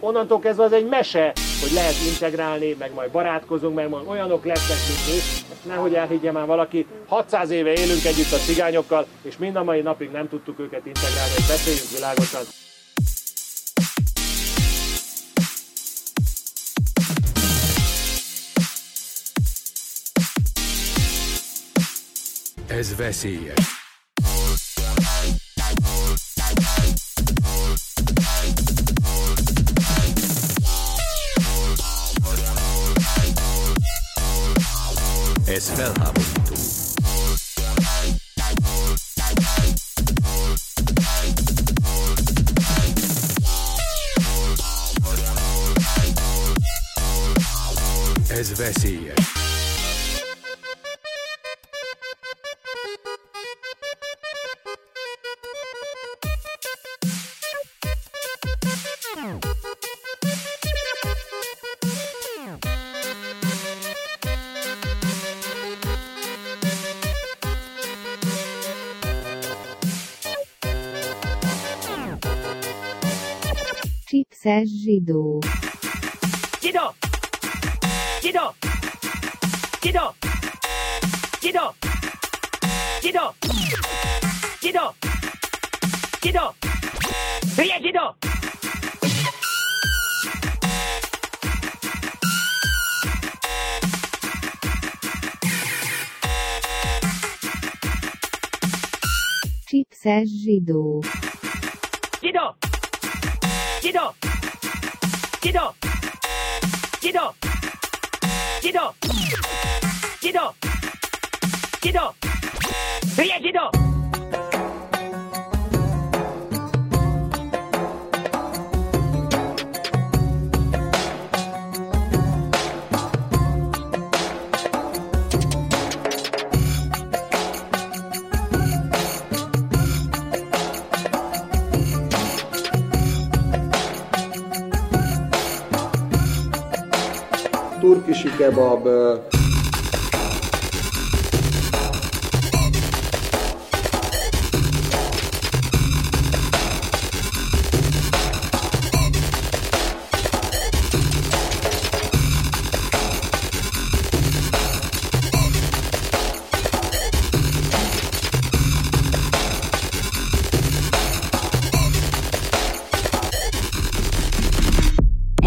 Onnantól kezdve az egy mese, hogy lehet integrálni, meg majd barátkozunk, meg majd olyanok lesznek, mint mi. Nehogy elhiggye már valaki. 600 éve élünk együtt a cigányokkal, és mind a mai napig nem tudtuk őket integrálni, hogy beszéljünk világosan. Veszélyes. Ez felháborító. Ez veszélyes. Chipses zsidó. Zsidó! Zsidó! Zsidó! Zsidó! Zsidó! Zsidó! Zsidó! Hülye zsidó! Chipses Zsidó! Zsidó! Zsidó! Zsidó! Zsidó! Hülye turkisi kebab,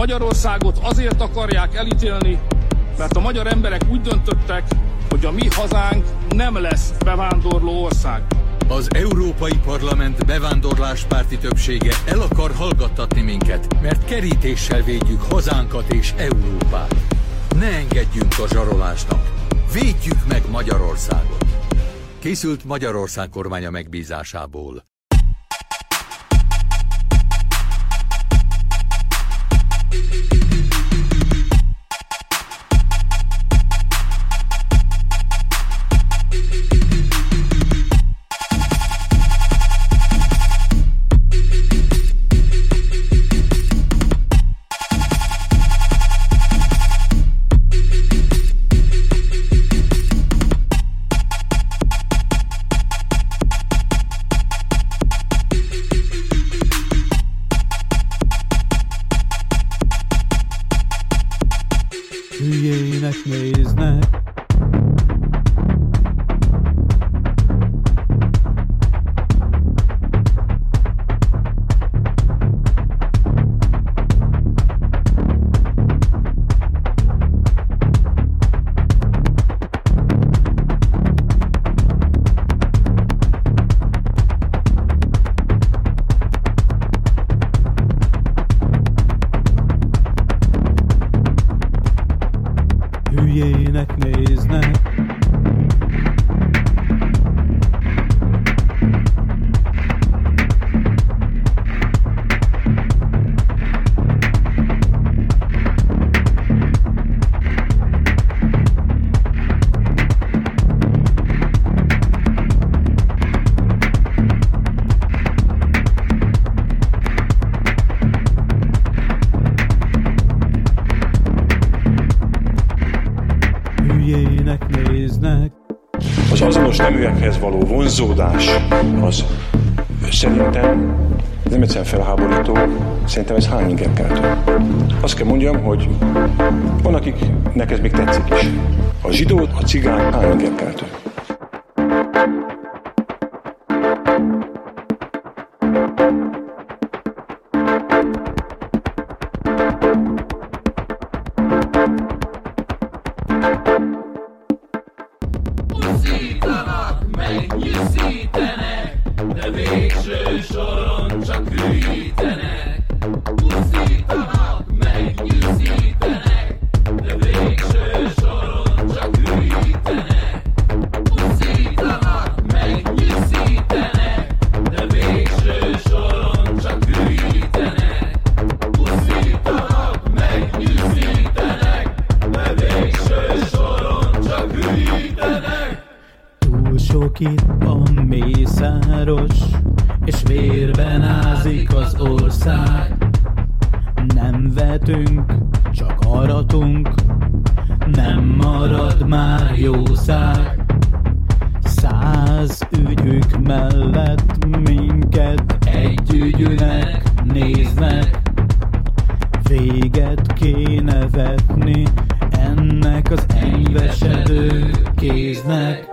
Magyarországot azért akarják elítélni, mert a magyar emberek úgy döntöttek, hogy a mi hazánk nem lesz bevándorló ország. Az Európai Parlament bevándorláspárti többsége el akar hallgattatni minket, mert kerítéssel védjük hazánkat és Európát. Ne engedjünk a zsarolásnak. Védjük meg Magyarországot. Készült Magyarország kormánya megbízásából. Neműekhez való vonzódás az szerintem ez nem egyszerűen felháborító, szerintem ez hányingerkeltő. Azt kell mondjam, hogy van, akiknek ez még tetszik is. A zsidó, a cigány hányingerkeltő. Túl sok itt a mészáros, és vérben ázik az ország. Nem vetünk, csak aratunk, nem marad már jószág. Száz ügyük mellett minket egy ügyűnek néznek. Véget kéne vetni ennek az enyvesedő kéznek.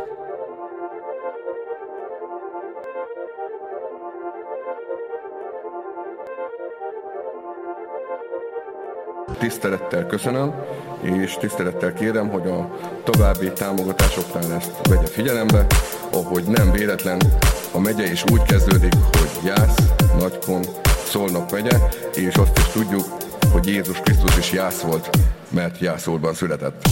Tisztelettel köszönöm, és tisztelettel kérem, hogy a további támogatásoknál ezt vegye figyelembe, ahogy nem véletlen, a megye is úgy kezdődik, hogy Jász, Nagykon, Szolnok megye, és azt is tudjuk, hogy Jézus Krisztus is Jász volt, mert Jászolban született.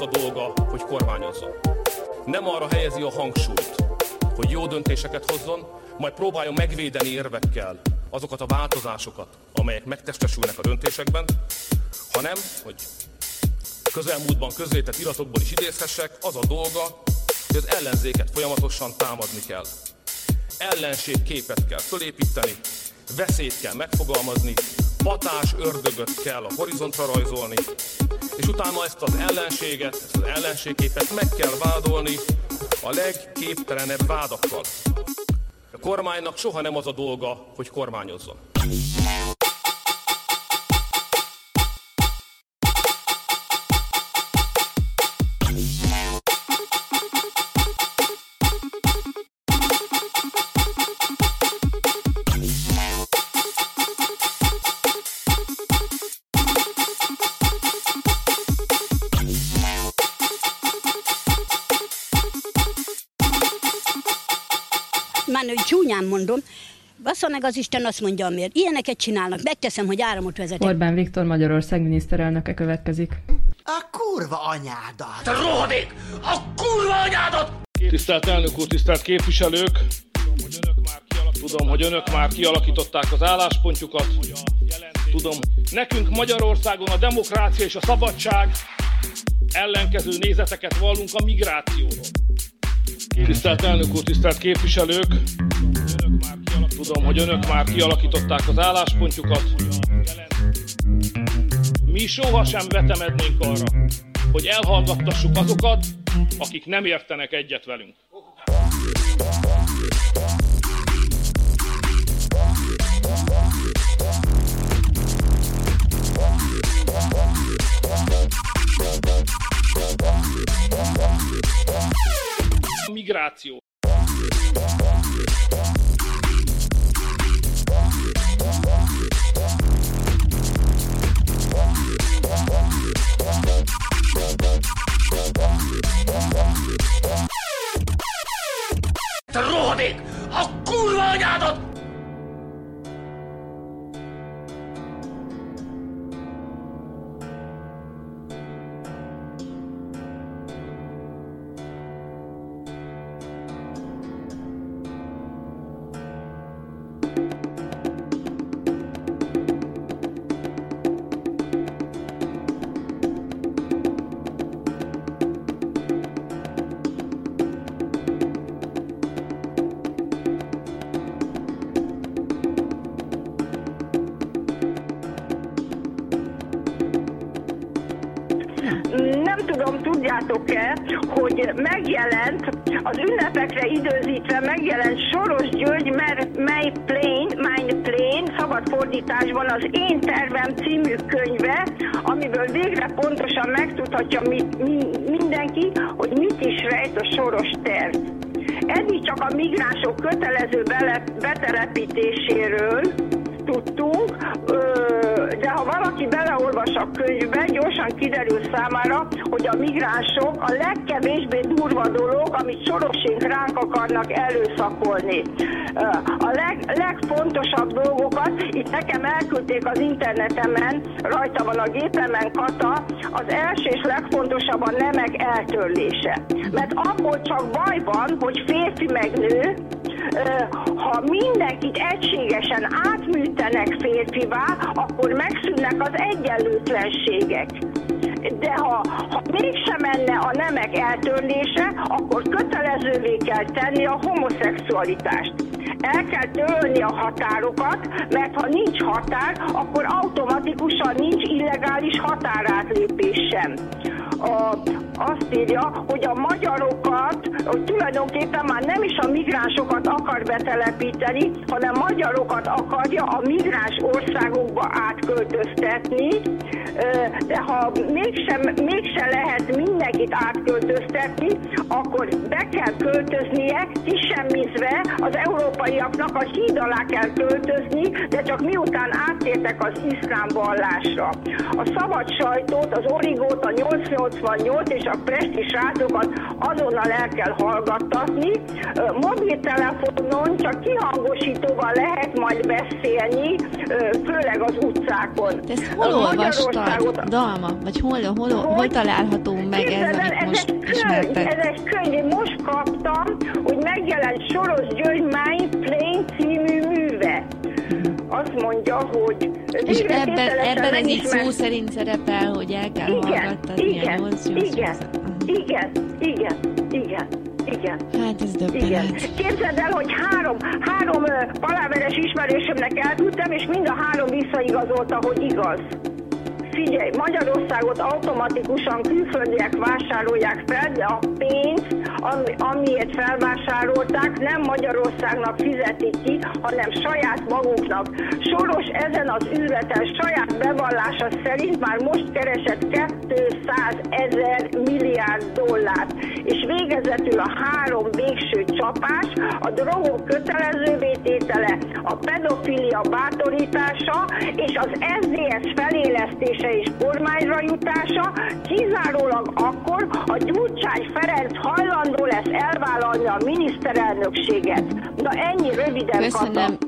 Az a dolga, hogy kormányozzon. Nem arra helyezi a hangsúlyt, hogy jó döntéseket hozzon, majd próbáljon megvédeni érvekkel azokat a változásokat, amelyek megtestesülnek a döntésekben, hanem, hogy közelmúltban közzétett iratokból is idézhessek, az a dolga, hogy az ellenzéket folyamatosan támadni kell. Ellenségképet kell fölépíteni, veszélyt kell megfogalmazni, patás ördögöt kell a horizontra rajzolni, és utána ezt az ellenséget, ezt az ellenségképet meg kell vádolni a legképtelenebb vádakkal. A kormánynak soha nem az a dolga, hogy kormányozzon. Csúnyán mondom, bassza meg az Isten azt mondja, miért. Ilyeneket csinálnak, megteszem, hogy áramot vezetek. Orbán Viktor Magyarország miniszterelnöke következik. A kurva anyádat! Te rohadék! A kurva anyádat! Tisztelt elnök úr, tisztelt képviselők! Tudom, hogy önök már kialakították az álláspontjukat. Tudom, nekünk Magyarországon a demokrácia és a szabadság ellenkező nézeteket vallunk a migrációról. Tisztelt elnök úr, tisztelt képviselők! Tudom, hogy önök már kialakították az álláspontjukat. Mi sohasem vetemednénk arra, hogy elhallgattassuk azokat, akik nem értenek egyet velünk. Migráció. Anyádat! Tudjátok-e, hogy megjelent, az ünnepekre időzítve megjelent Soros György, mert mely plane, mine plane, szabad fordításban az Én tervem című könyve, amiből végre pontosan megtudhatja mit, mi, mindenki, hogy mit is rejt a Soros terv. Eddig csak a migránsok kötelező bele, betelepítéséről tudtunk, de ha valaki beleolvas a könyvbe, gyorsan kiderül számára, hogy a migránsok a legkevésbé durva dolog, amit sorosink ránk akarnak előszakolni. A leg, legfontosabb dolgokat, itt nekem elküldték az internetemen, rajta van a gépemen kata, az első és legfontosabb a nemek eltörlése. Mert abból csak baj van, hogy férfi meg nő, ha mindenkit egységesen átműtenek férfivá, akkor megszűnnek az egyenlőtlenségek. De ha, ha mégsem menne a nemek eltörlése, akkor kötelezővé kell tenni a homoszexualitást. El kell törölni a határokat, mert ha nincs határ, akkor automatikusan nincs illegális határátlépés sem a, azt írja, hogy a magyarokat, hogy tulajdonképpen már nem is a migránsokat akar betelepíteni, hanem magyarokat akarja a migráns országokba átköltöztetni, de ha mégsem, mégsem lehet mindenkit átköltöztetni, akkor be kell költöznie, kisemmizve az európaiaknak a híd alá kell költözni, de csak miután áttértek az iszlám vallásra. A szabad sajtót, az origót, a 88 és a presti srácokat azonnal el kell hallgattatni. Mobiltelefonon csak kihangosítóval lehet majd beszélni, főleg az utcákon. De ezt hol olvastad? Dalma? Vagy hol, hol, hol, hol található meg ez, amit most? Ez egy könyv, én most kaptam, hogy megjelent Soros György Azt mondja, hogy... És ebben, ebben ez így szó szerint szerepel, hogy el kell igen, hallgattatni igen, a 8 igen, igen, igen, igen, igen. Hát ez Igen. döbbenet. Képzeld el, hogy három, három ö, paláveres ismerősömnek elküldtem, és mind a három visszaigazolta, hogy igaz. Figyelj, Magyarországot automatikusan külföldiek vásárolják fel, de a pénz, ami, amiért felvásárolták, nem Magyarországnak fizetik ki, hanem saját maguknak. Soros ezen az üzleten saját bevallása szerint már most keresett 200 ezer milliárd dollárt. És végezetül a három végső csapás, a drogok kötelezővé tétele, a pedofilia bátorítása és az SZDSZ felélesztése és kormányra jutása kizárólag akkor, ha Gyurcsány Ferenc hajlandó lesz elvállalni a miniszterelnökséget. Na ennyi röviden Köszönöm.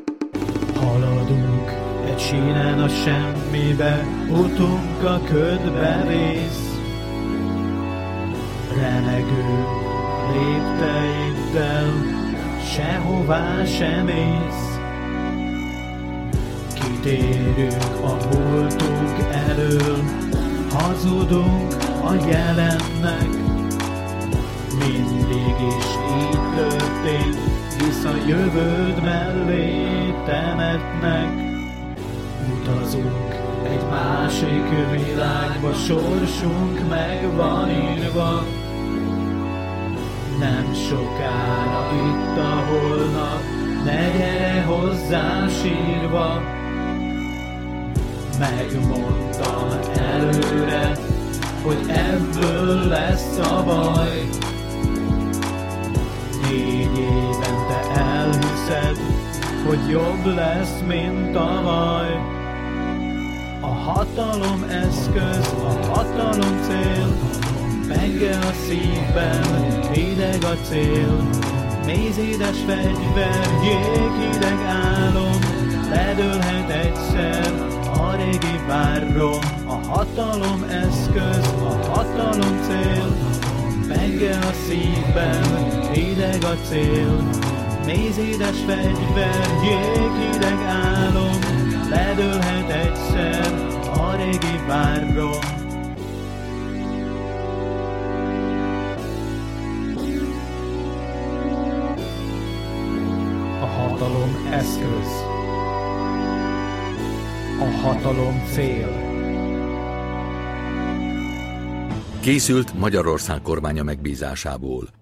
Haladunk egy sínen a semmibe, utunk a ködbe vész. Remegő lépteiddel sehová sem ész. Kitérünk a múltunk elől, hazudunk a jelennek. Mindig is így történt, hisz a jövőd mellé temetnek. Utazunk egy másik világba, sorsunk meg van írva. Nem sokára itt a holnap, ne gyere hozzám sírva. Megmondtam előre, hogy ebből lesz a baj. Négy évente elhiszed, hogy jobb lesz, mint tavaly. A hatalom eszköz, a hatalom cél, penge a szívben, hideg a cél. Mézédes fegyver, jéghideg álom, ledőlhet egyszer a régi várom. A hatalom eszköz, a hatalom cél, penge a szívben, hideg a cél. Mézédes fegyver, jéghideg álom, hatalom eszköz. A hatalom cél. Készült Magyarország kormánya megbízásából.